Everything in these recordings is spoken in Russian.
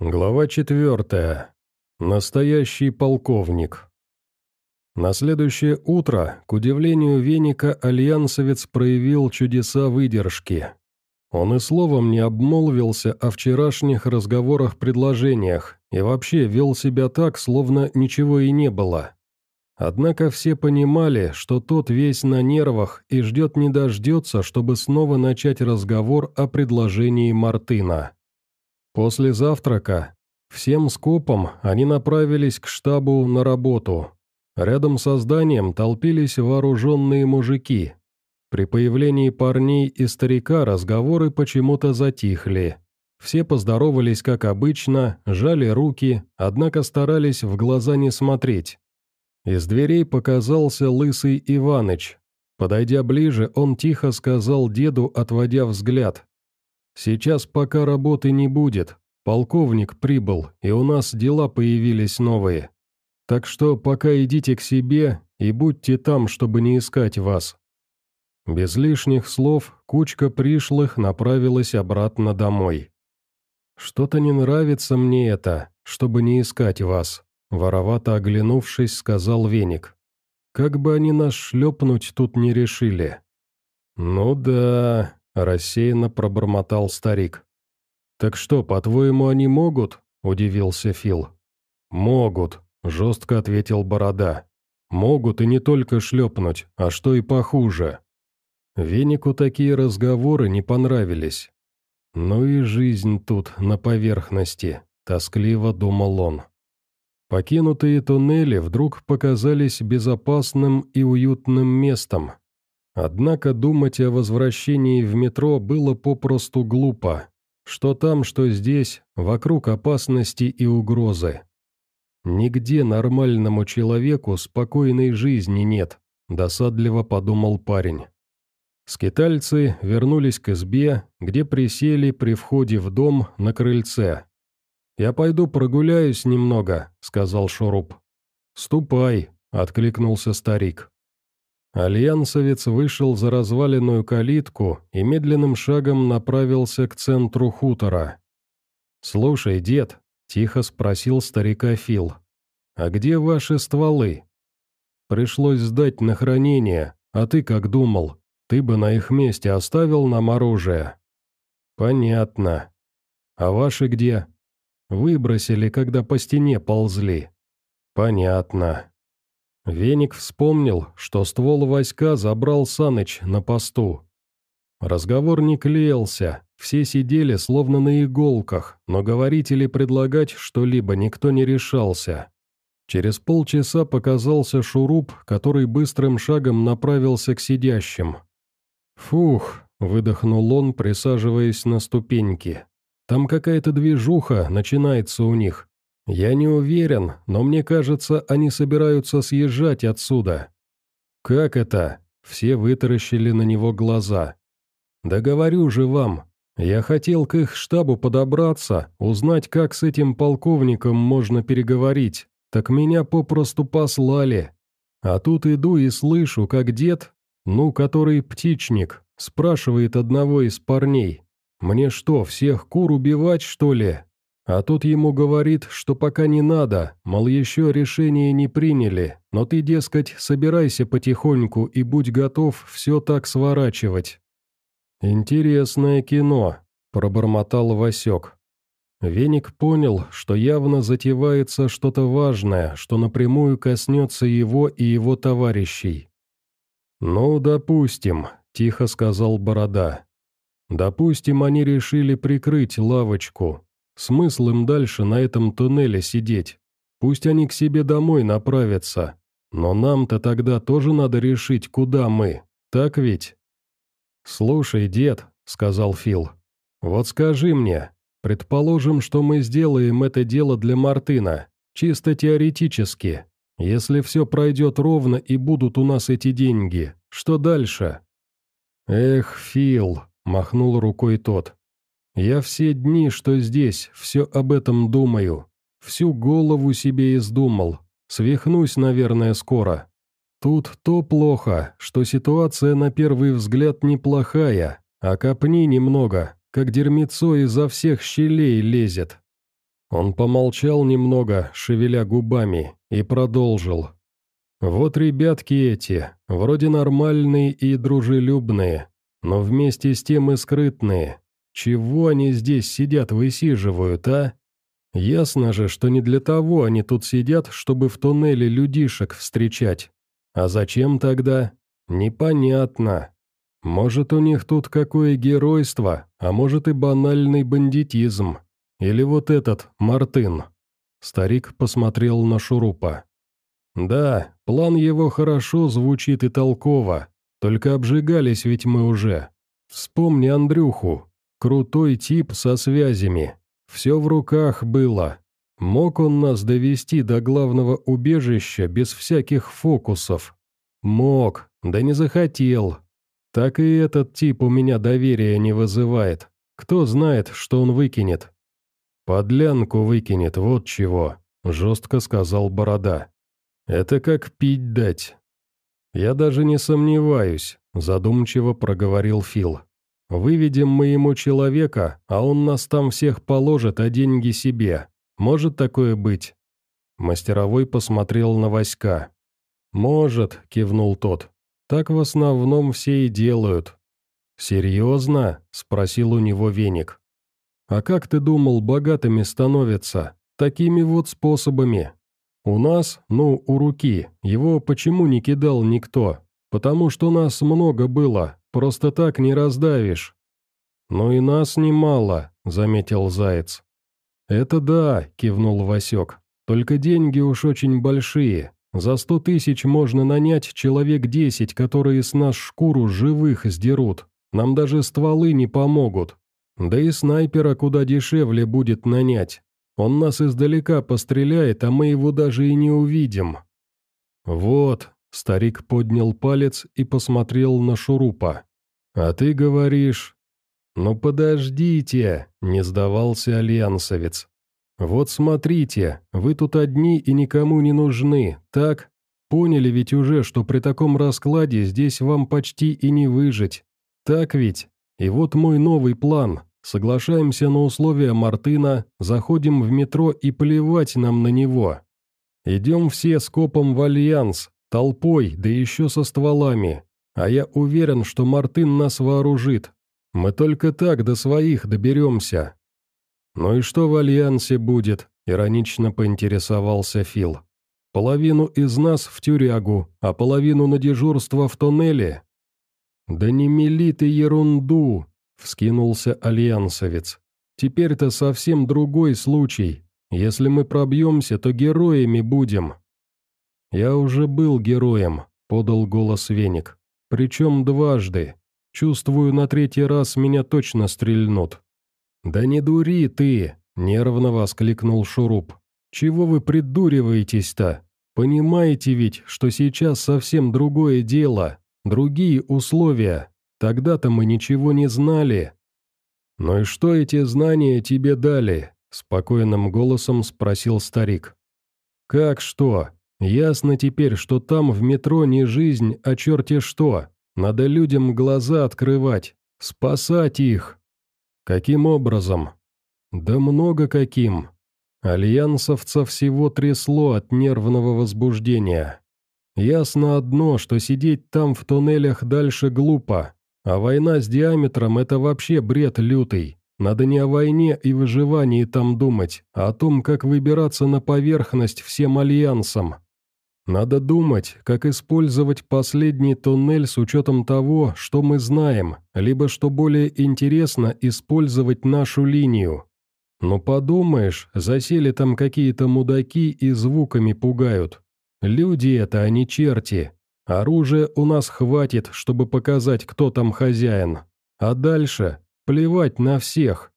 Глава четвертая. Настоящий полковник. На следующее утро, к удивлению Веника, альянсовец проявил чудеса выдержки. Он и словом не обмолвился о вчерашних разговорах-предложениях и вообще вел себя так, словно ничего и не было. Однако все понимали, что тот весь на нервах и ждет не дождется, чтобы снова начать разговор о предложении Мартына. После завтрака всем скопом они направились к штабу на работу. Рядом со зданием толпились вооруженные мужики. При появлении парней и старика разговоры почему-то затихли. Все поздоровались как обычно, жали руки, однако старались в глаза не смотреть. Из дверей показался лысый Иваныч. Подойдя ближе, он тихо сказал деду, отводя взгляд. Сейчас пока работы не будет. Полковник прибыл, и у нас дела появились новые. Так что пока идите к себе и будьте там, чтобы не искать вас». Без лишних слов кучка пришлых направилась обратно домой. «Что-то не нравится мне это, чтобы не искать вас», — воровато оглянувшись, сказал Веник. «Как бы они нас шлепнуть тут не решили». «Ну да», — рассеянно пробормотал старик. «Так что, по-твоему, они могут?» – удивился Фил. «Могут», – жестко ответил Борода. «Могут и не только шлепнуть, а что и похуже». Венику такие разговоры не понравились. «Ну и жизнь тут, на поверхности», – тоскливо думал он. Покинутые туннели вдруг показались безопасным и уютным местом, Однако думать о возвращении в метро было попросту глупо. Что там, что здесь, вокруг опасности и угрозы. Нигде нормальному человеку спокойной жизни нет, досадливо подумал парень. Скитальцы вернулись к избе, где присели при входе в дом на крыльце. «Я пойду прогуляюсь немного», — сказал Шуруп. «Ступай», — откликнулся старик. Альянсовец вышел за разваленную калитку и медленным шагом направился к центру хутора. «Слушай, дед», — тихо спросил старика Фил, — «а где ваши стволы?» «Пришлось сдать на хранение, а ты как думал? Ты бы на их месте оставил нам оружие?» «Понятно. А ваши где?» «Выбросили, когда по стене ползли». «Понятно. Веник вспомнил, что ствол Васька забрал Саныч на посту. Разговор не клеился, все сидели словно на иголках, но говорить или предлагать что-либо никто не решался. Через полчаса показался шуруп, который быстрым шагом направился к сидящим. «Фух», — выдохнул он, присаживаясь на ступеньки. «Там какая-то движуха начинается у них, «Я не уверен, но мне кажется, они собираются съезжать отсюда». «Как это?» — все вытаращили на него глаза. «Да говорю же вам, я хотел к их штабу подобраться, узнать, как с этим полковником можно переговорить, так меня попросту послали. А тут иду и слышу, как дед, ну, который птичник, спрашивает одного из парней, «Мне что, всех кур убивать, что ли?» А тут ему говорит, что пока не надо, мол, еще решение не приняли, но ты, дескать, собирайся потихоньку и будь готов все так сворачивать. «Интересное кино», — пробормотал Васек. Веник понял, что явно затевается что-то важное, что напрямую коснется его и его товарищей. «Ну, допустим», — тихо сказал Борода. «Допустим, они решили прикрыть лавочку, Смысл им дальше на этом туннеле сидеть? Пусть они к себе домой направятся. Но нам-то тогда тоже надо решить, куда мы. Так ведь?» «Слушай, дед», — сказал Фил, — «вот скажи мне, предположим, что мы сделаем это дело для Мартына, чисто теоретически. Если все пройдет ровно и будут у нас эти деньги, что дальше?» «Эх, Фил», — махнул рукой тот, я все дни, что здесь, все об этом думаю. Всю голову себе издумал. Свихнусь, наверное, скоро. Тут то плохо, что ситуация на первый взгляд неплохая, а копни немного, как дерьмецо изо всех щелей лезет. Он помолчал немного, шевеля губами, и продолжил. «Вот ребятки эти, вроде нормальные и дружелюбные, но вместе с тем и скрытные. Чего они здесь сидят, высиживают, а? Ясно же, что не для того они тут сидят, чтобы в туннеле людишек встречать. А зачем тогда? Непонятно. Может, у них тут какое геройство, а может и банальный бандитизм. Или вот этот, Мартын. Старик посмотрел на Шурупа. «Да, план его хорошо звучит и толково, только обжигались ведь мы уже. Вспомни Андрюху, крутой тип со связями, все в руках было. Мог он нас довести до главного убежища без всяких фокусов? Мог, да не захотел. Так и этот тип у меня доверия не вызывает. Кто знает, что он выкинет? Подлянку выкинет, вот чего, жестко сказал Борода. Это как пить дать. Я даже не сомневаюсь, задумчиво проговорил Фил. Выведем мы ему человека, а он нас там всех положит, а деньги себе. Может такое быть?» Мастеровой посмотрел на Васька. «Может», — кивнул тот. «Так в основном все и делают». «Серьезно?» — спросил у него веник. «А как ты думал, богатыми становятся? Такими вот способами. У нас, ну, у руки, его почему не кидал никто? Потому что нас много было, Просто так не раздавишь». «Ну и нас немало», — заметил Заяц. «Это да», — кивнул Васек. «Только деньги уж очень большие. За сто тысяч можно нанять человек десять, которые с нас шкуру живых сдерут. Нам даже стволы не помогут. Да и снайпера куда дешевле будет нанять. Он нас издалека постреляет, а мы его даже и не увидим». «Вот», Старик поднял палец и посмотрел на Шурупа. «А ты говоришь...» «Ну подождите!» — не сдавался альянсовец. «Вот смотрите, вы тут одни и никому не нужны, так? Поняли ведь уже, что при таком раскладе здесь вам почти и не выжить. Так ведь? И вот мой новый план. Соглашаемся на условия Мартына, заходим в метро и плевать нам на него. Идем все скопом в альянс, Толпой, да еще со стволами. А я уверен, что Мартын нас вооружит. Мы только так до своих доберемся». «Ну и что в Альянсе будет?» — иронично поинтересовался Фил. «Половину из нас в тюрягу, а половину на дежурство в тоннеле?» «Да не мели ты ерунду!» — вскинулся альянсовец. «Теперь-то совсем другой случай. Если мы пробьемся, то героями будем». «Я уже был героем», — подал голос Веник. «Причем дважды. Чувствую, на третий раз меня точно стрельнут». «Да не дури ты!» — нервно воскликнул Шуруп. «Чего вы придуриваетесь-то? Понимаете ведь, что сейчас совсем другое дело, другие условия. Тогда-то мы ничего не знали». «Ну и что эти знания тебе дали?» — спокойным голосом спросил старик. «Как что? Ясно теперь, что там в метро не жизнь, а черти что. Надо людям глаза открывать, спасать их. Каким образом? Да много каким. Альянсовца всего трясло от нервного возбуждения. Ясно одно, что сидеть там в туннелях дальше глупо, а война с диаметром – это вообще бред лютый. Надо не о войне и выживании там думать, а о том, как выбираться на поверхность всем альянсам. Надо думать, как использовать последний туннель с учетом того, что мы знаем, либо, что более интересно, использовать нашу линию. Но подумаешь, засели там какие-то мудаки и звуками пугают. Люди это, а не черти. Оружия у нас хватит, чтобы показать, кто там хозяин. А дальше плевать на всех.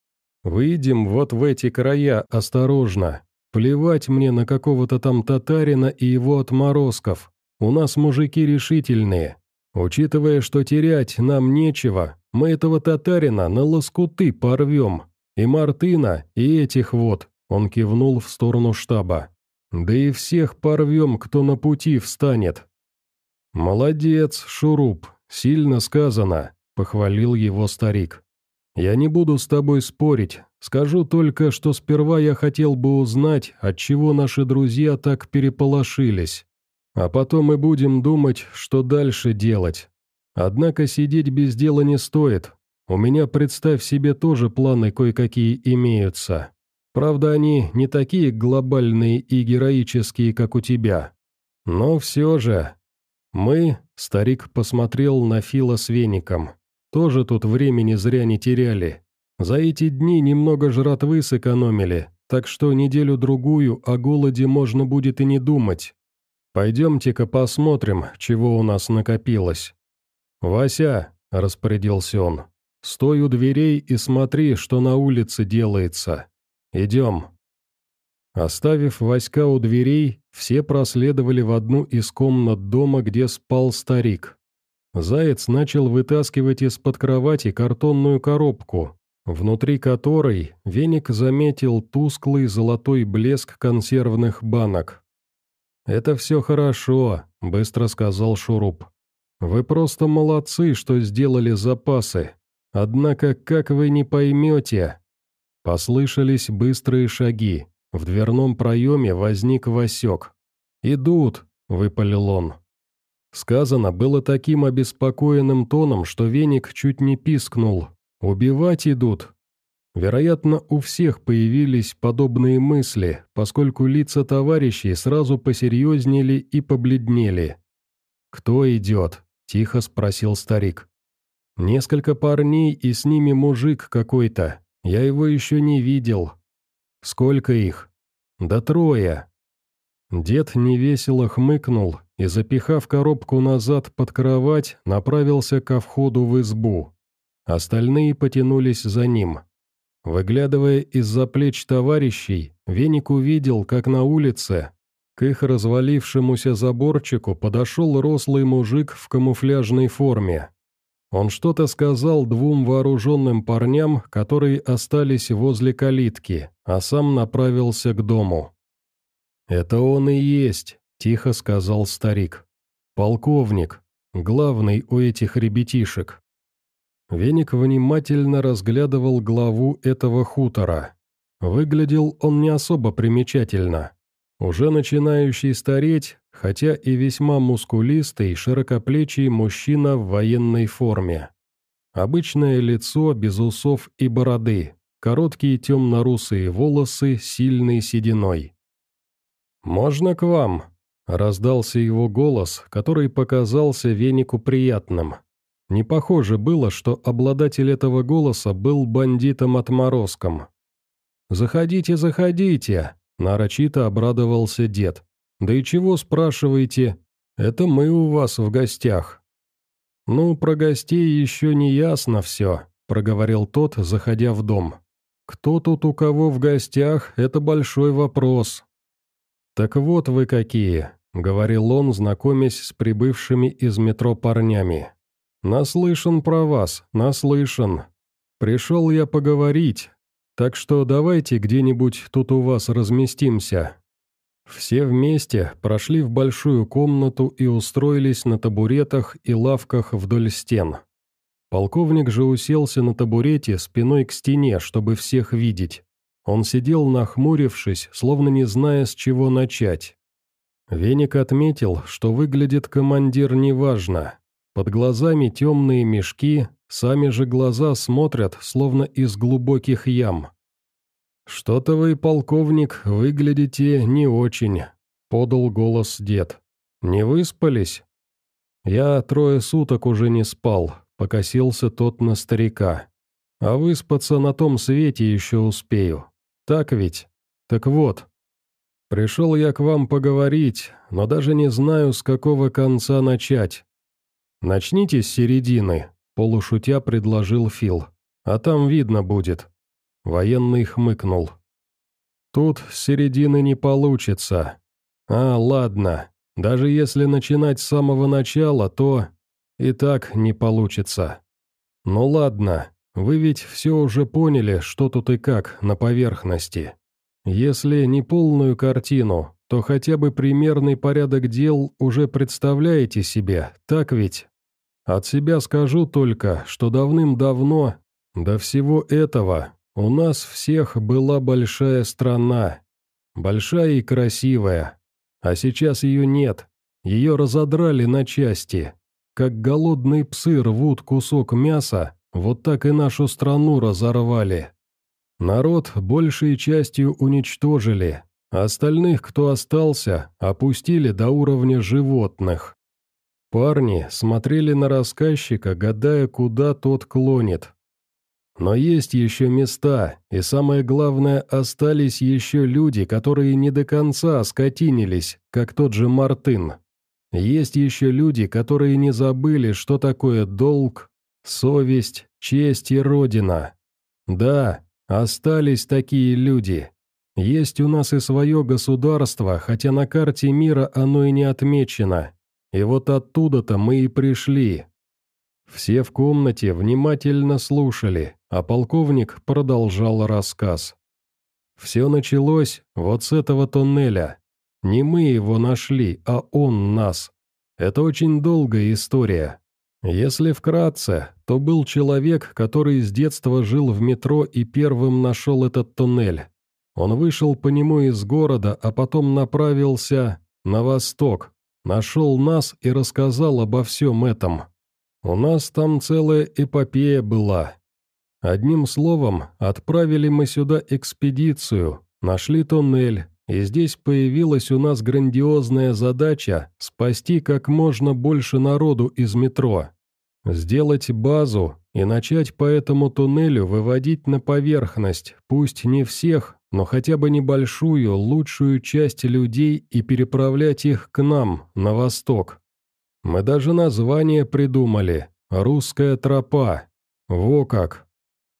Выйдем вот в эти края осторожно, Плевать мне на какого-то там татарина и его отморозков. У нас мужики решительные. Учитывая, что терять нам нечего, мы этого татарина на лоскуты порвем. И Мартына, и этих вот, он кивнул в сторону штаба. Да и всех порвем, кто на пути встанет. Молодец, Шуруп, сильно сказано, похвалил его старик. Я не буду с тобой спорить, Скажу только, что сперва я хотел бы узнать, отчего наши друзья так переполошились. А потом мы будем думать, что дальше делать. Однако сидеть без дела не стоит. У меня, представь себе, тоже планы кое-какие имеются. Правда, они не такие глобальные и героические, как у тебя. Но все же... Мы, старик посмотрел на Фила с веником, тоже тут времени зря не теряли. За эти дни немного жратвы сэкономили, так что неделю-другую о голоде можно будет и не думать. Пойдемте-ка посмотрим, чего у нас накопилось. «Вася», — распорядился он, — «стой у дверей и смотри, что на улице делается. Идем». Оставив Васька у дверей, все проследовали в одну из комнат дома, где спал старик. Заяц начал вытаскивать из-под кровати картонную коробку, внутри которой веник заметил тусклый золотой блеск консервных банок. «Это все хорошо», — быстро сказал Шуруп. «Вы просто молодцы, что сделали запасы. Однако, как вы не поймете...» Послышались быстрые шаги. В дверном проеме возник Васек. «Идут», — выпалил он. Сказано было таким обеспокоенным тоном, что веник чуть не пискнул, Убивать идут. Вероятно, у всех появились подобные мысли, поскольку лица товарищей сразу посерьезнели и побледнели. «Кто идет?» – тихо спросил старик. «Несколько парней и с ними мужик какой-то. Я его еще не видел. Сколько их?» «Да трое». Дед невесело хмыкнул и, запихав коробку назад под кровать, направился ко входу в избу. Остальные потянулись за ним. Выглядывая из-за плеч товарищей, Веник увидел, как на улице, к их развалившемуся заборчику подошел рослый мужик в камуфляжной форме. Он что-то сказал двум вооруженным парням, которые остались возле калитки, а сам направился к дому. «Это он и есть», — тихо сказал старик. «Полковник, главный у этих ребятишек». Веник внимательно разглядывал главу этого хутора. Выглядел он не особо примечательно. Уже начинающий стареть, хотя и весьма мускулистый, широкоплечий мужчина в военной форме. Обычное лицо без усов и бороды, короткие темно-русые волосы, сильной сединой. «Можно к вам?» – раздался его голос, который показался Венику приятным. Не похоже было, что обладатель этого голоса был бандитом-отморозком. «Заходите, заходите!» – нарочито обрадовался дед. «Да и чего спрашиваете? Это мы у вас в гостях». «Ну, про гостей еще не ясно все», – проговорил тот, заходя в дом. «Кто тут у кого в гостях – это большой вопрос». «Так вот вы какие», – говорил он, знакомясь с прибывшими из метро парнями. «Наслышан про вас, наслышан. Пришел я поговорить, так что давайте где-нибудь тут у вас разместимся». Все вместе прошли в большую комнату и устроились на табуретах и лавках вдоль стен. Полковник же уселся на табурете спиной к стене, чтобы всех видеть. Он сидел нахмурившись, словно не зная, с чего начать. Веник отметил, что выглядит командир неважно, под глазами темные мешки, сами же глаза смотрят, словно из глубоких ям. «Что-то вы, полковник, выглядите не очень», — подал голос дед. «Не выспались?» «Я трое суток уже не спал», — покосился тот на старика. «А выспаться на том свете еще успею. Так ведь? Так вот. Пришел я к вам поговорить, но даже не знаю, с какого конца начать. «Начните с середины», — полушутя предложил Фил. «А там видно будет». Военный хмыкнул. «Тут с середины не получится. А, ладно. Даже если начинать с самого начала, то и так не получится. Ну ладно, вы ведь все уже поняли, что тут и как на поверхности. Если не полную картину, то хотя бы примерный порядок дел уже представляете себе, так ведь?» От себя скажу только, что давным-давно до всего этого У нас всех была большая страна. Большая и красивая. А сейчас ее нет. Ее разодрали на части. Как голодные псы рвут кусок мяса, вот так и нашу страну разорвали. Народ большей частью уничтожили, остальных, кто остался, опустили до уровня животных. Парни смотрели на рассказчика, гадая, куда тот клонит. Но есть еще места, и самое главное, остались еще люди, которые не до конца скотинились, как тот же Мартын. Есть еще люди, которые не забыли, что такое долг, совесть, честь и родина. Да, остались такие люди. Есть у нас и свое государство, хотя на карте мира оно и не отмечено. И вот оттуда-то мы и пришли. Все в комнате внимательно слушали, а полковник продолжал рассказ. Все началось вот с этого тоннеля. Не мы его нашли, а он нас. Это очень долгая история. Если вкратце, то был человек, который с детства жил в метро и первым нашел этот туннель. Он вышел по нему из города, а потом направился на восток, нашел нас и рассказал обо всем этом. У нас там целая эпопея была. Одним словом, отправили мы сюда экспедицию, нашли туннель, и здесь появилась у нас грандиозная задача спасти как можно больше народу из метро. Сделать базу и начать по этому туннелю выводить на поверхность, пусть не всех, но хотя бы небольшую, лучшую часть людей и переправлять их к нам, на восток. Мы даже название придумали «Русская тропа». Во как!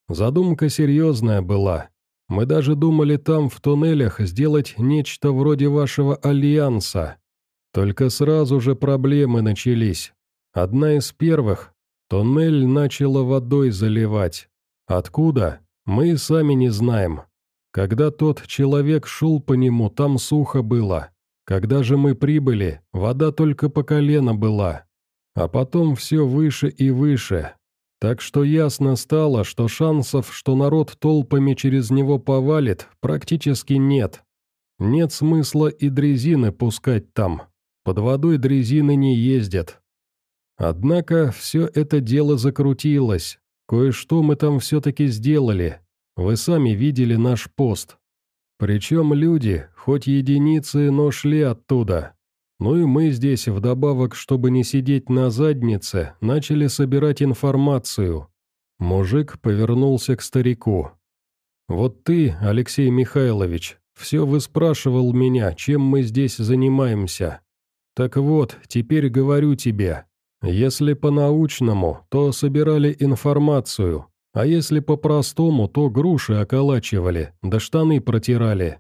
Задумка серьезная была. Мы даже думали там, в туннелях, сделать нечто вроде вашего альянса. Только сразу же проблемы начались. Одна из первых – туннель начала водой заливать. Откуда? Мы сами не знаем. Когда тот человек шел по нему, там сухо было. Когда же мы прибыли, вода только по колено была. А потом все выше и выше, так что ясно стало, что шансов, что народ толпами через него повалит, практически нет. Нет смысла и дрезины пускать там. Под водой дрезины не ездят. Однако все это дело закрутилось. Кое-что мы там все-таки сделали. Вы сами видели наш пост. Причем люди, хоть единицы, но шли оттуда. Ну и мы здесь, вдобавок, чтобы не сидеть на заднице, начали собирать информацию. Мужик повернулся к старику. «Вот ты, Алексей Михайлович, все выспрашивал меня, чем мы здесь занимаемся. Так вот, теперь говорю тебе, если по-научному, то собирали информацию, а если по-простому, то груши околачивали, да штаны протирали.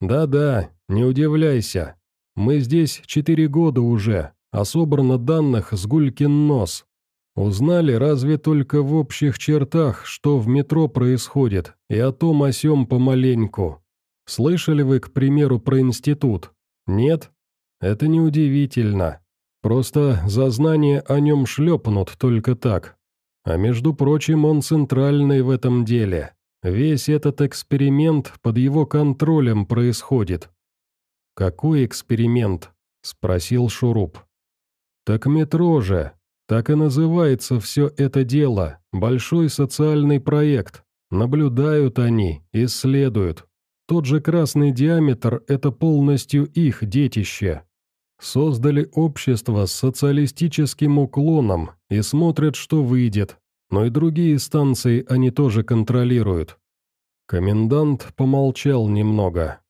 Да-да, не удивляйся, мы здесь четыре года уже, а собрано данных с гулькин нос. Узнали разве только в общих чертах, что в метро происходит, и о том о сём помаленьку. Слышали вы, к примеру, про институт? Нет? Это неудивительно. Просто за знание о нем шлепнут только так. А между прочим, он центральный в этом деле. Весь этот эксперимент под его контролем происходит. «Какой эксперимент?» – спросил Шуруп. «Так метро же. Так и называется все это дело. Большой социальный проект. Наблюдают они, исследуют. Тот же красный диаметр – это полностью их детище. Создали общество с социалистическим уклоном и смотрят, что выйдет. Но и другие станции они тоже контролируют». Комендант помолчал немного.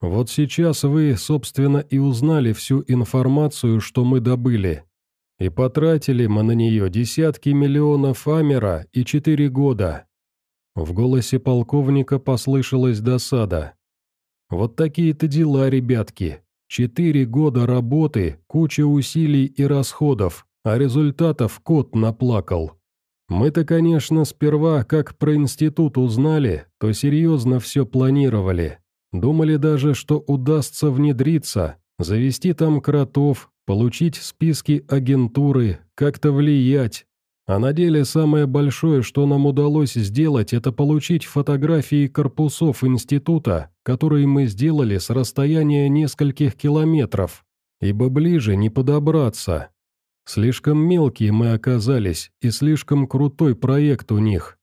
Вот сейчас вы, собственно, и узнали всю информацию, что мы добыли. И потратили мы на нее десятки миллионов амера и четыре года». В голосе полковника послышалась досада. «Вот такие-то дела, ребятки. Четыре года работы, куча усилий и расходов, а результатов кот наплакал. Мы-то, конечно, сперва, как про институт узнали, то серьезно все планировали. Думали даже, что удастся внедриться, завести там кротов, получить списки агентуры, как-то влиять. А на деле самое большое, что нам удалось сделать, это получить фотографии корпусов института, которые мы сделали с расстояния нескольких километров, ибо ближе не подобраться. Слишком мелкие мы оказались, и слишком крутой проект у них.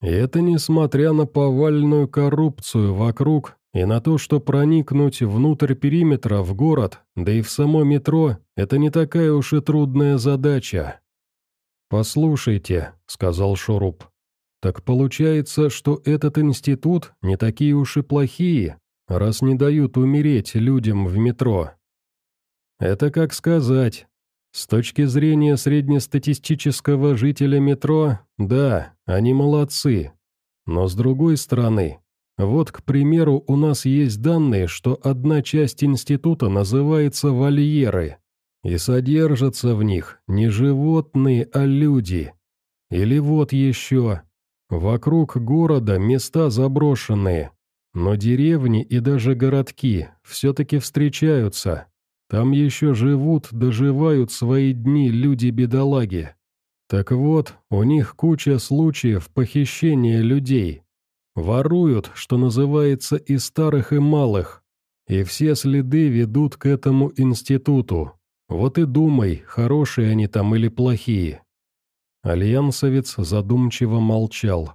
И это несмотря на повальную коррупцию вокруг и на то, что проникнуть внутрь периметра в город, да и в само метро, это не такая уж и трудная задача. «Послушайте», — сказал Шуруп, — «так получается, что этот институт не такие уж и плохие, раз не дают умереть людям в метро». «Это как сказать. С точки зрения среднестатистического жителя метро, да, они молодцы. Но с другой стороны, вот, к примеру, у нас есть данные, что одна часть института называется вольеры. И содержатся в них не животные, а люди. Или вот еще. Вокруг города места заброшенные. Но деревни и даже городки все-таки встречаются. Там еще живут, доживают свои дни люди-бедолаги. Так вот, у них куча случаев похищения людей. Воруют, что называется, и старых, и малых. И все следы ведут к этому институту. Вот и думай, хорошие они там или плохие». Альянсовец задумчиво молчал.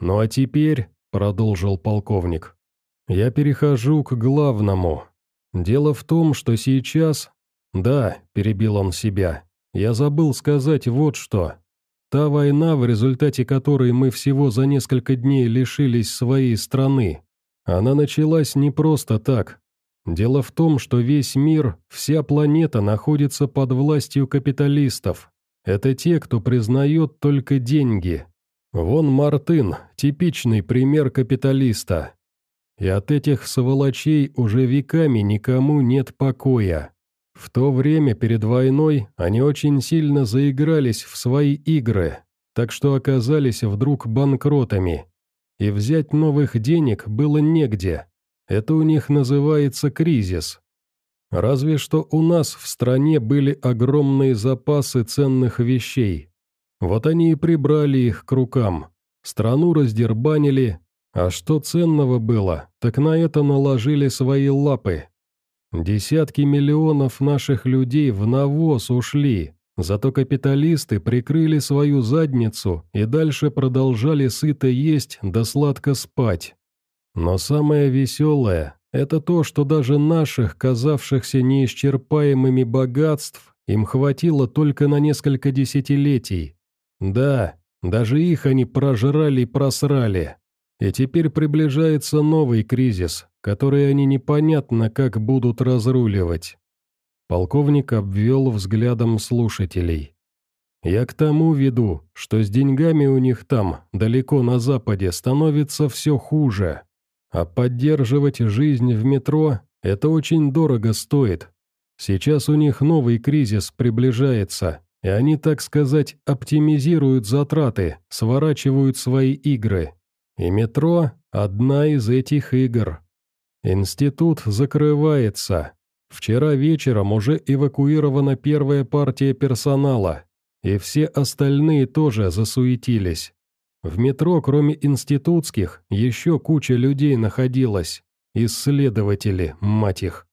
«Ну а теперь», — продолжил полковник, — «я перехожу к главному. Дело в том, что сейчас...» «Да», — перебил он себя, — «я забыл сказать вот что. Та война, в результате которой мы всего за несколько дней лишились своей страны, она началась не просто так, Дело в том, что весь мир, вся планета находится под властью капиталистов. Это те, кто признает только деньги. Вон Мартын, типичный пример капиталиста. И от этих сволочей уже веками никому нет покоя. В то время перед войной они очень сильно заигрались в свои игры, так что оказались вдруг банкротами. И взять новых денег было негде. Это у них называется кризис. Разве что у нас в стране были огромные запасы ценных вещей. Вот они и прибрали их к рукам. Страну раздербанили, а что ценного было, так на это наложили свои лапы. Десятки миллионов наших людей в навоз ушли, зато капиталисты прикрыли свою задницу и дальше продолжали сыто есть да сладко спать. Но самое веселое – это то, что даже наших, казавшихся неисчерпаемыми богатств, им хватило только на несколько десятилетий. Да, даже их они прожрали и просрали. И теперь приближается новый кризис, который они непонятно как будут разруливать. Полковник обвел взглядом слушателей. «Я к тому веду, что с деньгами у них там, далеко на западе, становится все хуже. А поддерживать жизнь в метро – это очень дорого стоит. Сейчас у них новый кризис приближается, и они, так сказать, оптимизируют затраты, сворачивают свои игры. И метро – одна из этих игр. Институт закрывается. Вчера вечером уже эвакуирована первая партия персонала, и все остальные тоже засуетились. В метро, кроме институтских, еще куча людей находилась. Исследователи, мать их.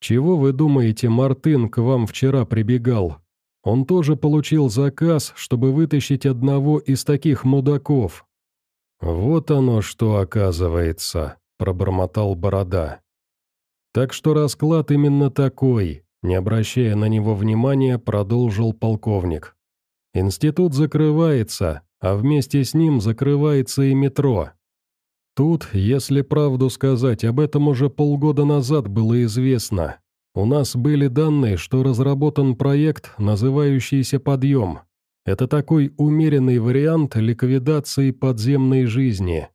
Чего вы думаете, Мартын к вам вчера прибегал? Он тоже получил заказ, чтобы вытащить одного из таких мудаков. Вот оно что оказывается, пробормотал Борода. Так что расклад именно такой, не обращая на него внимания, продолжил полковник. Институт закрывается, а вместе с ним закрывается и метро. Тут, если правду сказать, об этом уже полгода назад было известно. У нас были данные, что разработан проект, называющийся «Подъем». Это такой умеренный вариант ликвидации подземной жизни.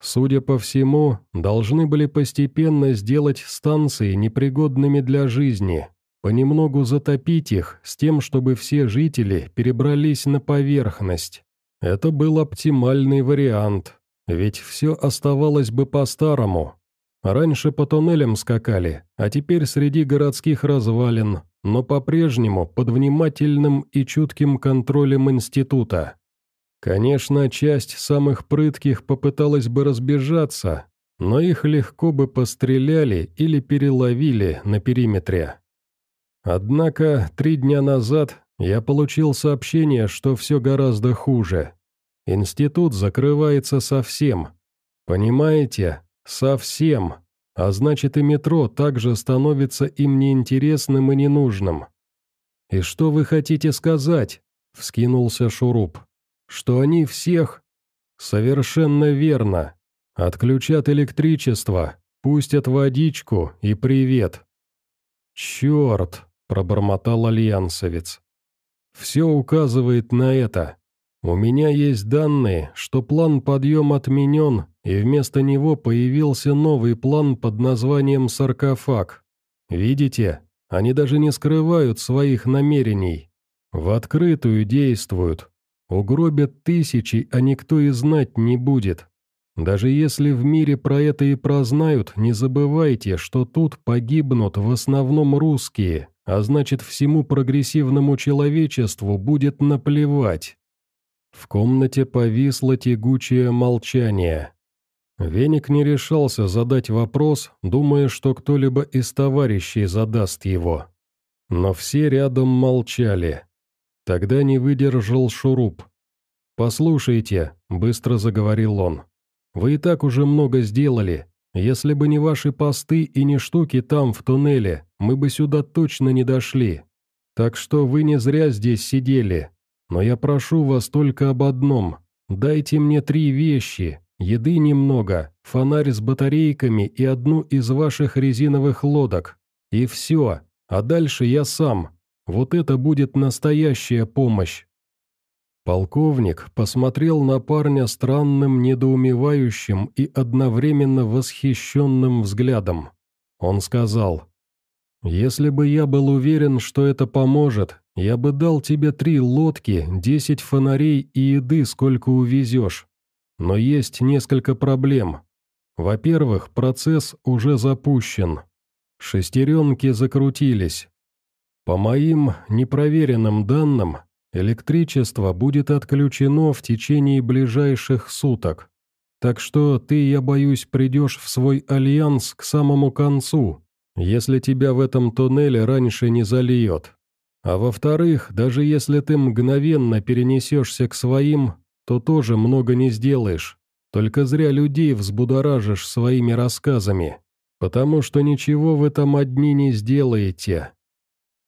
Судя по всему, должны были постепенно сделать станции непригодными для жизни, понемногу затопить их с тем, чтобы все жители перебрались на поверхность. Это был оптимальный вариант, ведь все оставалось бы по-старому. Раньше по туннелям скакали, а теперь среди городских развалин, но по-прежнему под внимательным и чутким контролем института. Конечно, часть самых прытких попыталась бы разбежаться, но их легко бы постреляли или переловили на периметре. Однако три дня назад я получил сообщение, что все гораздо хуже. Институт закрывается совсем. Понимаете? Совсем. А значит и метро также становится им неинтересным и ненужным. «И что вы хотите сказать?» — вскинулся Шуруп. «Что они всех...» «Совершенно верно. Отключат электричество, пустят водичку и привет». «Черт!» — пробормотал альянсовец. «Все указывает на это. У меня есть данные, что план подъем отменен, и вместо него появился новый план под названием «Саркофаг». Видите, они даже не скрывают своих намерений. В открытую действуют. Угробят тысячи, а никто и знать не будет. Даже если в мире про это и прознают, не забывайте, что тут погибнут в основном русские, а значит всему прогрессивному человечеству будет наплевать. В комнате повисло тягучее молчание. Веник не решался задать вопрос, думая, что кто-либо из товарищей задаст его. Но все рядом молчали. Тогда не выдержал шуруп. «Послушайте», — быстро заговорил он, — «вы и так уже много сделали. Если бы не ваши посты и не штуки там, в туннеле, мы бы сюда точно не дошли. Так что вы не зря здесь сидели. Но я прошу вас только об одном. Дайте мне три вещи, еды немного, фонарь с батарейками и одну из ваших резиновых лодок. И все, а дальше я сам. Вот это будет настоящая помощь». Полковник посмотрел на парня странным, недоумевающим и одновременно восхищенным взглядом. Он сказал, «Если бы я был уверен, что это поможет, я бы дал тебе три лодки, десять фонарей и еды, сколько увезешь. Но есть несколько проблем. Во-первых, процесс уже запущен. Шестеренки закрутились. По моим непроверенным данным, электричество будет отключено в течение ближайших суток. Так что ты, я боюсь, придешь в свой альянс к самому концу, если тебя в этом туннеле раньше не зальет. А во-вторых, даже если ты мгновенно перенесешься к своим, то тоже много не сделаешь. Только зря людей взбудоражишь своими рассказами, потому что ничего в этом одни не сделаете.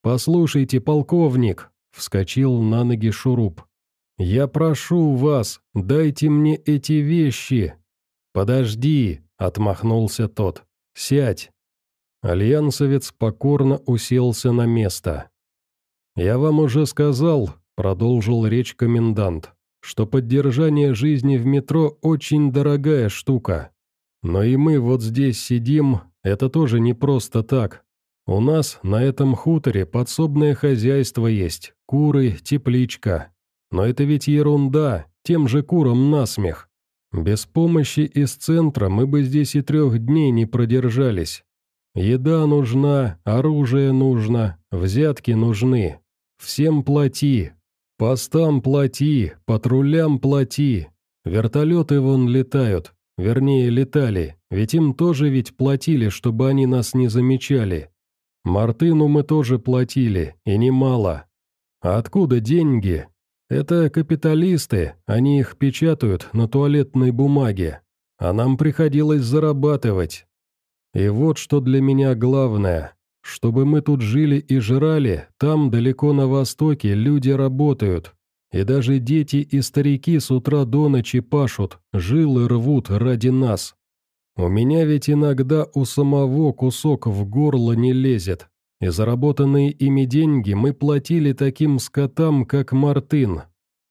«Послушайте, полковник», — вскочил на ноги Шуруп, — «я прошу вас, дайте мне эти вещи». «Подожди», — отмахнулся тот, — «сядь». Альянсовец покорно уселся на место. «Я вам уже сказал», — продолжил речь комендант, «что поддержание жизни в метро очень дорогая штука. Но и мы вот здесь сидим, это тоже не просто так. У нас на этом хуторе подсобное хозяйство есть, куры, тепличка. Но это ведь ерунда, тем же курам насмех. Без помощи из центра мы бы здесь и трех дней не продержались. Еда нужна, оружие нужно, взятки нужны. Всем плати. Постам плати, патрулям плати. Вертолеты вон летают, вернее летали, ведь им тоже ведь платили, чтобы они нас не замечали. Мартыну мы тоже платили, и немало. А откуда деньги? Это капиталисты, они их печатают на туалетной бумаге. А нам приходилось зарабатывать. И вот что для меня главное. Чтобы мы тут жили и жрали, там, далеко на востоке, люди работают. И даже дети и старики с утра до ночи пашут, жилы рвут ради нас. У меня ведь иногда у самого кусок в горло не лезет. И заработанные ими деньги мы платили таким скотам, как Мартын.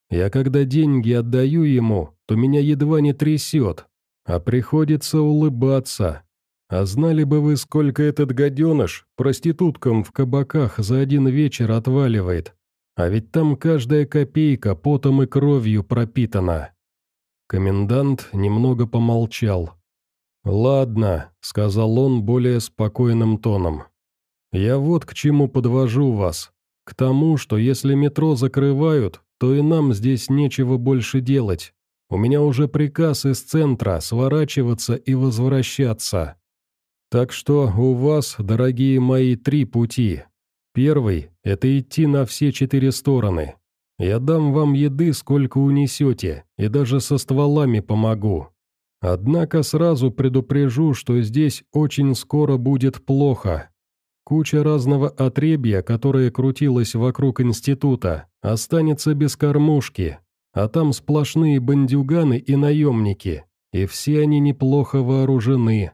Я когда деньги отдаю ему, то меня едва не трясет, а приходится улыбаться, а знали бы вы, сколько этот гаденыш проституткам в кабаках за один вечер отваливает. А ведь там каждая копейка потом и кровью пропитана». Комендант немного помолчал. «Ладно», — сказал он более спокойным тоном. «Я вот к чему подвожу вас. К тому, что если метро закрывают, то и нам здесь нечего больше делать. У меня уже приказ из центра сворачиваться и возвращаться. Так что у вас, дорогие мои, три пути. Первый – это идти на все четыре стороны. Я дам вам еды, сколько унесете, и даже со стволами помогу. Однако сразу предупрежу, что здесь очень скоро будет плохо. Куча разного отребья, которое крутилось вокруг института, останется без кормушки, а там сплошные бандюганы и наемники, и все они неплохо вооружены.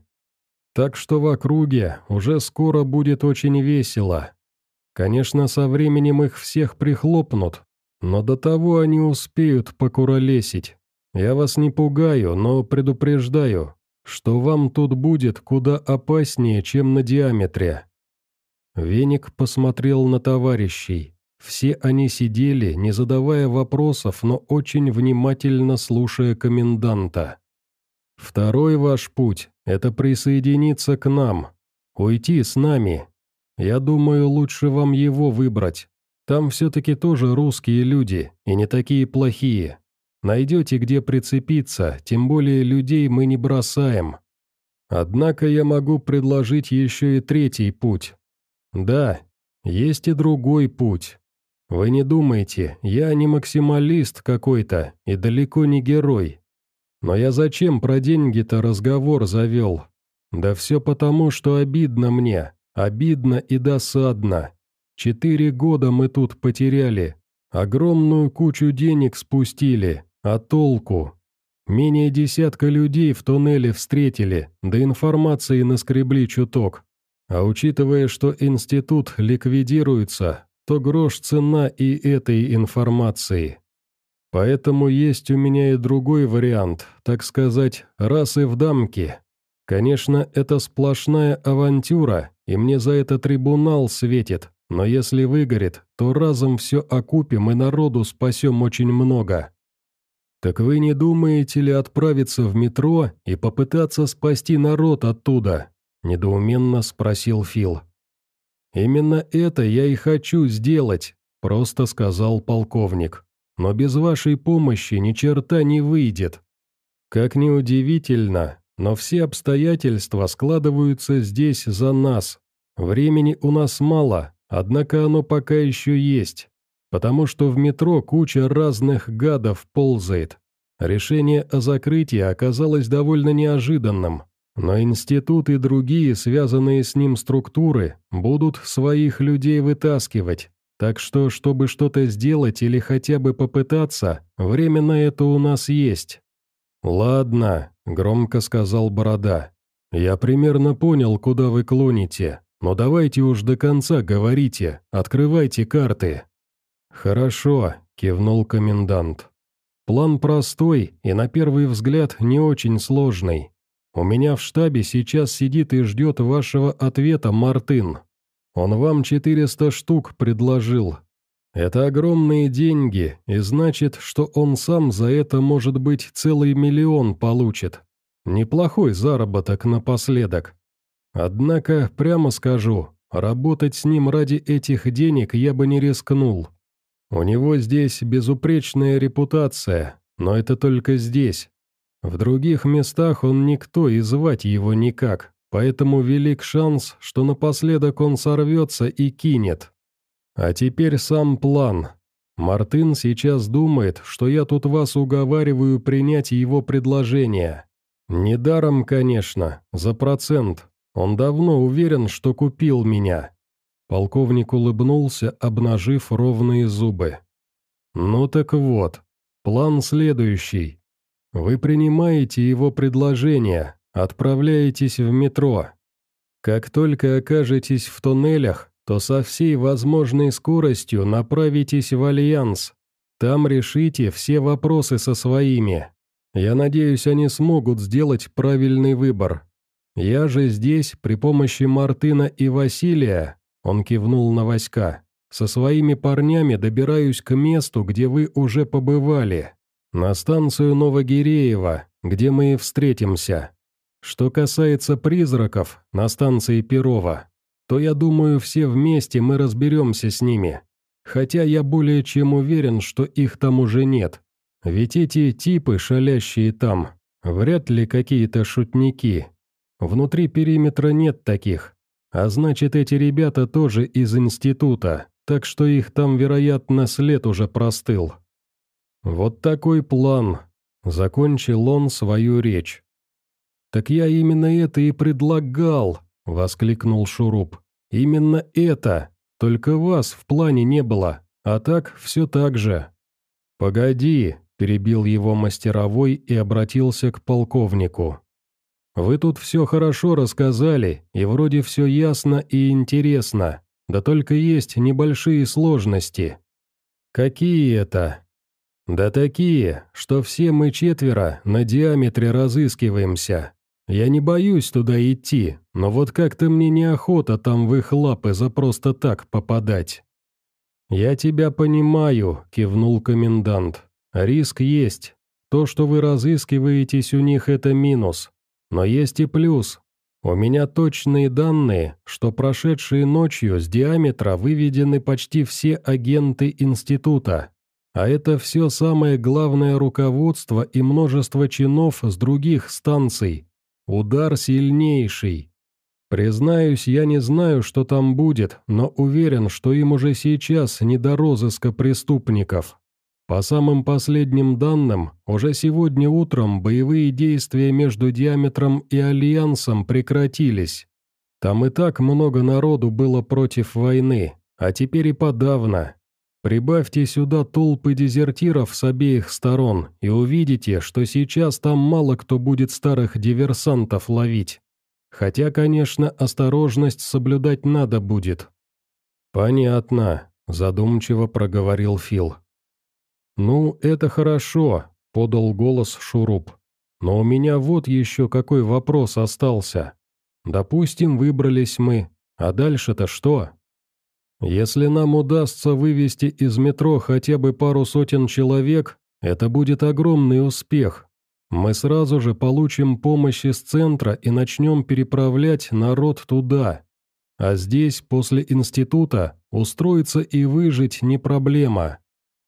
Так что в округе уже скоро будет очень весело. Конечно, со временем их всех прихлопнут, но до того они успеют покуролесить. Я вас не пугаю, но предупреждаю, что вам тут будет куда опаснее, чем на диаметре». Веник посмотрел на товарищей. Все они сидели, не задавая вопросов, но очень внимательно слушая коменданта. «Второй ваш путь — это присоединиться к нам, уйти с нами. Я думаю, лучше вам его выбрать. Там все-таки тоже русские люди, и не такие плохие. Найдете, где прицепиться, тем более людей мы не бросаем. Однако я могу предложить еще и третий путь. Да, есть и другой путь. Вы не думайте, я не максималист какой-то и далеко не герой. Но я зачем про деньги-то разговор завел? Да все потому, что обидно мне, обидно и досадно. Четыре года мы тут потеряли, огромную кучу денег спустили, а толку? Менее десятка людей в туннеле встретили, да информации наскребли чуток. А учитывая, что институт ликвидируется, то грош цена и этой информации. Поэтому есть у меня и другой вариант, так сказать, раз и в дамке. Конечно, это сплошная авантюра, и мне за это трибунал светит, но если выгорит, то разом все окупим и народу спасем очень много. Так вы не думаете ли отправиться в метро и попытаться спасти народ оттуда? Недоуменно спросил Фил. «Именно это я и хочу сделать», — просто сказал полковник. «Но без вашей помощи ни черта не выйдет». Как ни удивительно, но все обстоятельства складываются здесь за нас. Времени у нас мало, однако оно пока еще есть, потому что в метро куча разных гадов ползает. Решение о закрытии оказалось довольно неожиданным, но институт и другие, связанные с ним структуры, будут своих людей вытаскивать. Так что, чтобы что-то сделать или хотя бы попытаться, время на это у нас есть». «Ладно», — громко сказал Борода. «Я примерно понял, куда вы клоните, но давайте уж до конца говорите, открывайте карты». «Хорошо», — кивнул комендант. «План простой и, на первый взгляд, не очень сложный. У меня в штабе сейчас сидит и ждет вашего ответа Мартын. Он вам 400 штук предложил. Это огромные деньги, и значит, что он сам за это, может быть, целый миллион получит. Неплохой заработок напоследок. Однако, прямо скажу, работать с ним ради этих денег я бы не рискнул. У него здесь безупречная репутация, но это только здесь. В других местах он никто и звать его никак, поэтому велик шанс, что напоследок он сорвется и кинет. А теперь сам план. Мартын сейчас думает, что я тут вас уговариваю принять его предложение. Недаром, конечно, за процент. Он давно уверен, что купил меня. Полковник улыбнулся, обнажив ровные зубы. «Ну так вот, план следующий. Вы принимаете его предложение, отправляетесь в метро. Как только окажетесь в туннелях, то со всей возможной скоростью направитесь в Альянс. Там решите все вопросы со своими. Я надеюсь, они смогут сделать правильный выбор. Я же здесь при помощи Мартына и Василия, он кивнул на Васька, со своими парнями добираюсь к месту, где вы уже побывали. На станцию Новогиреево, где мы и встретимся. Что касается призраков на станции Перова, то я думаю, все вместе мы разберемся с ними. Хотя я более чем уверен, что их там уже нет. Ведь эти типы, шалящие там, вряд ли какие-то шутники. Внутри периметра нет таких. А значит, эти ребята тоже из института, так что их там, вероятно, след уже простыл. Вот такой план. Закончил он свою речь. «Так я именно это и предлагал», — воскликнул Шуруп. «Именно это. Только вас в плане не было, а так все так же». «Погоди», — перебил его мастеровой и обратился к полковнику. «Вы тут все хорошо рассказали, и вроде все ясно и интересно, да только есть небольшие сложности». «Какие это?» «Да такие, что все мы четверо на диаметре разыскиваемся. Я не боюсь туда идти, но вот как-то мне неохота там в их лапы за просто так попадать». «Я тебя понимаю», — кивнул комендант. «Риск есть. То, что вы разыскиваетесь у них, это минус. Но есть и плюс. У меня точные данные, что прошедшие ночью с диаметра выведены почти все агенты института. А это все самое главное руководство и множество чинов с других станций. Удар сильнейший. Признаюсь, я не знаю, что там будет, но уверен, что им уже сейчас не до розыска преступников. По самым последним данным, уже сегодня утром боевые действия между Диаметром и Альянсом прекратились. Там и так много народу было против войны, а теперь и подавно. Прибавьте сюда толпы дезертиров с обеих сторон и увидите, что сейчас там мало кто будет старых диверсантов ловить. Хотя, конечно, осторожность соблюдать надо будет. «Понятно», – задумчиво проговорил Фил. «Ну, это хорошо», — подал голос Шуруп. «Но у меня вот еще какой вопрос остался. Допустим, выбрались мы, а дальше-то что?» «Если нам удастся вывести из метро хотя бы пару сотен человек, это будет огромный успех. Мы сразу же получим помощь из центра и начнем переправлять народ туда. А здесь, после института, устроиться и выжить не проблема.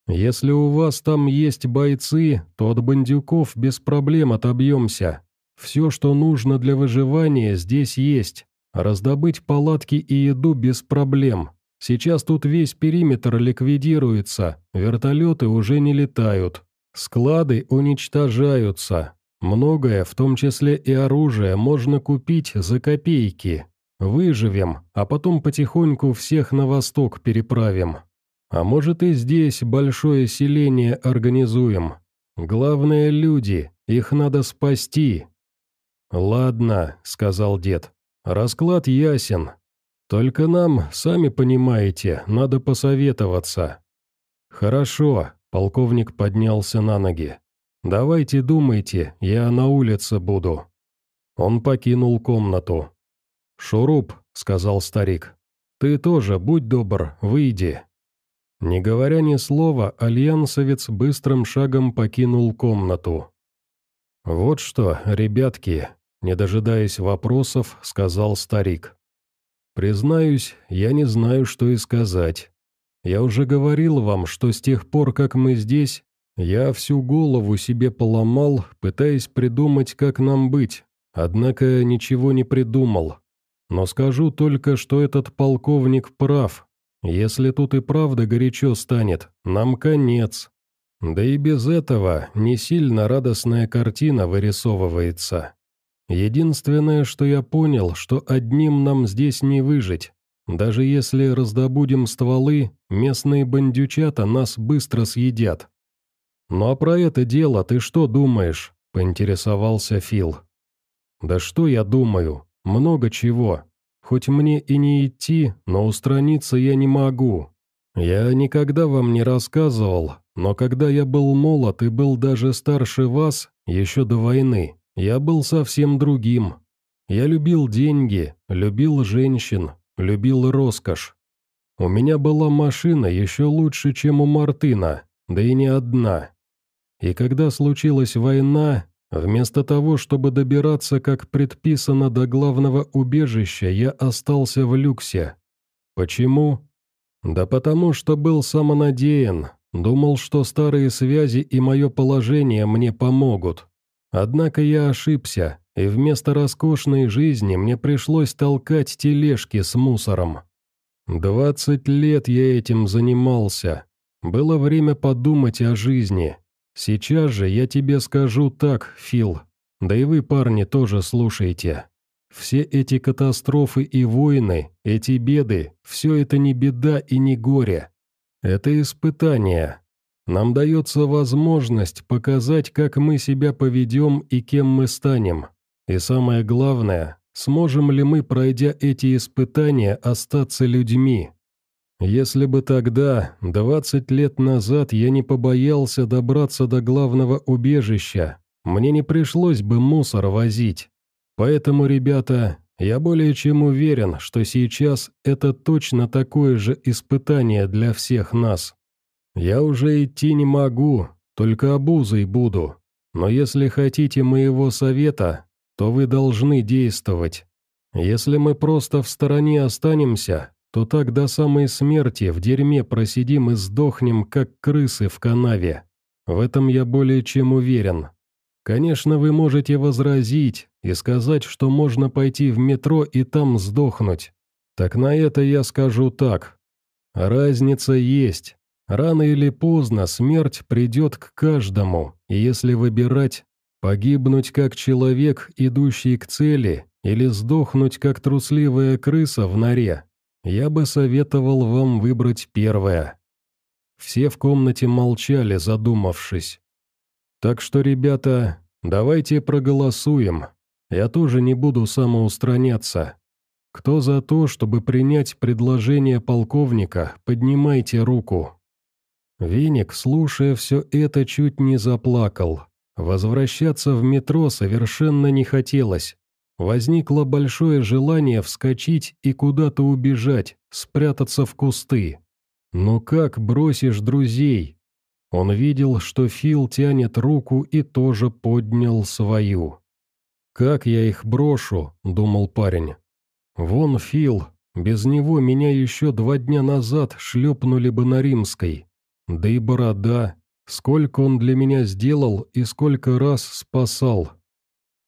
Если у вас там есть бойцы, то от бандюков без проблем отобьемся. Все, что нужно для выживания, здесь есть. Раздобыть палатки и еду без проблем. Сейчас тут весь периметр ликвидируется, вертолеты уже не летают. Склады уничтожаются. Многое, в том числе и оружие, можно купить за копейки. Выживем, а потом потихоньку всех на восток переправим. А может и здесь большое селение организуем. Главное – люди, их надо спасти». «Ладно», – сказал дед, – «расклад ясен. Только нам, сами понимаете, надо посоветоваться». «Хорошо», – полковник поднялся на ноги. «Давайте думайте, я на улице буду». Он покинул комнату. «Шуруп», — сказал старик, — «ты тоже, будь добр, выйди». Не говоря ни слова, альянсовец быстрым шагом покинул комнату. «Вот что, ребятки», — не дожидаясь вопросов, сказал старик. «Признаюсь, я не знаю, что и сказать. Я уже говорил вам, что с тех пор, как мы здесь, я всю голову себе поломал, пытаясь придумать, как нам быть, однако ничего не придумал. Но скажу только, что этот полковник прав, если тут и правда горячо станет, нам конец. Да и без этого не сильно радостная картина вырисовывается. Единственное, что я понял, что одним нам здесь не выжить. Даже если раздобудем стволы, местные бандючата нас быстро съедят. «Ну а про это дело ты что думаешь?» – поинтересовался Фил. «Да что я думаю? Много чего. Хоть мне и не идти, но устраниться я не могу. Я никогда вам не рассказывал, но когда я был молод и был даже старше вас, еще до войны, я был совсем другим. Я любил деньги, любил женщин, любил роскошь. У меня была машина еще лучше, чем у Мартына, да и не одна. И когда случилась война, Вместо того, чтобы добираться, как предписано, до главного убежища, я остался в люксе. Почему? Да потому что был самонадеян, думал, что старые связи и мое положение мне помогут. Однако я ошибся, и вместо роскошной жизни мне пришлось толкать тележки с мусором. Двадцать лет я этим занимался. Было время подумать о жизни. Сейчас же я тебе скажу так, Фил, да и вы, парни, тоже слушайте. Все эти катастрофы и войны, эти беды, все это не беда и не горе. Это испытание. Нам дается возможность показать, как мы себя поведем и кем мы станем. И самое главное, сможем ли мы, пройдя эти испытания, остаться людьми. Если бы тогда, 20 лет назад, я не побоялся добраться до главного убежища, мне не пришлось бы мусор возить. Поэтому, ребята, я более чем уверен, что сейчас это точно такое же испытание для всех нас. Я уже идти не могу, только обузой буду. Но если хотите моего совета, то вы должны действовать. Если мы просто в стороне останемся, то так до самой смерти в дерьме просидим и сдохнем, как крысы в канаве. В этом я более чем уверен. Конечно, вы можете возразить и сказать, что можно пойти в метро и там сдохнуть. Так на это я скажу так. Разница есть. Рано или поздно смерть придет к каждому, и если выбирать, погибнуть как человек, идущий к цели, или сдохнуть как трусливая крыса в норе, я бы советовал вам выбрать первое. Все в комнате молчали, задумавшись. Так что, ребята, давайте проголосуем. Я тоже не буду самоустраняться. Кто за то, чтобы принять предложение полковника, поднимайте руку. Веник, слушая все это, чуть не заплакал. Возвращаться в метро совершенно не хотелось. Возникло большое желание вскочить и куда-то убежать, спрятаться в кусты. Но как бросишь друзей? Он видел, что Фил тянет руку и тоже поднял свою. «Как я их брошу?» — думал парень. «Вон Фил, без него меня еще два дня назад шлепнули бы на римской. Да и борода, сколько он для меня сделал и сколько раз спасал.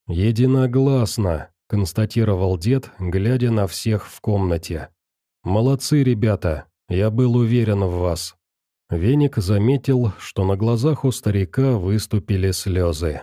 «Единогласно», — констатировал дед, глядя на всех в комнате. «Молодцы, ребята, я был уверен в вас». Веник заметил, что на глазах у старика выступили слезы.